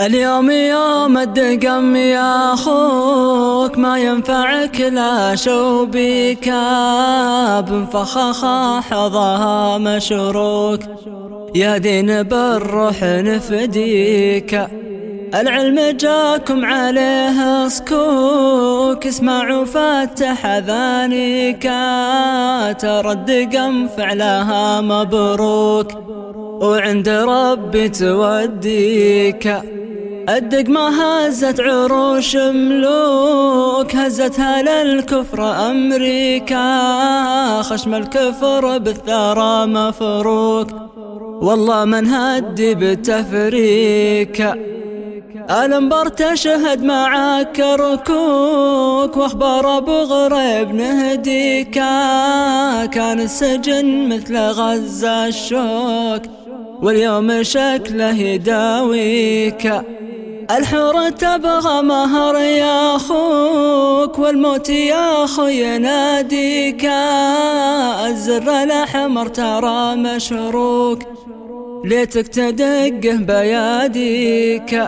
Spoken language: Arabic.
اليوم يوم الدقم يا أخوك ما ينفعك لا شوبك. بنفخخ حظها مشروك. يا دين بالروح نفديك. العلم جاكم عليه سكوك اسمعوا فتح اذانيك ترى الدقم فعلها مبروك. وعند ربي توديك. الدقمة هزت عروش ملوك هزتها للكفر أمريكا. خشم الكفر بالثرى مفروك. والله من هدي بتفريك. الانبر تشهد معك ركوك وأخبار أبو غريب نهديك. كان السجن مثل غزة الشوك واليوم شكله يداويك. الحورة تبغى مهر يا أخوك والموت يا أخوي يناديك. الزر الأحمر ترى مشروك ليتك تدقه بياديك.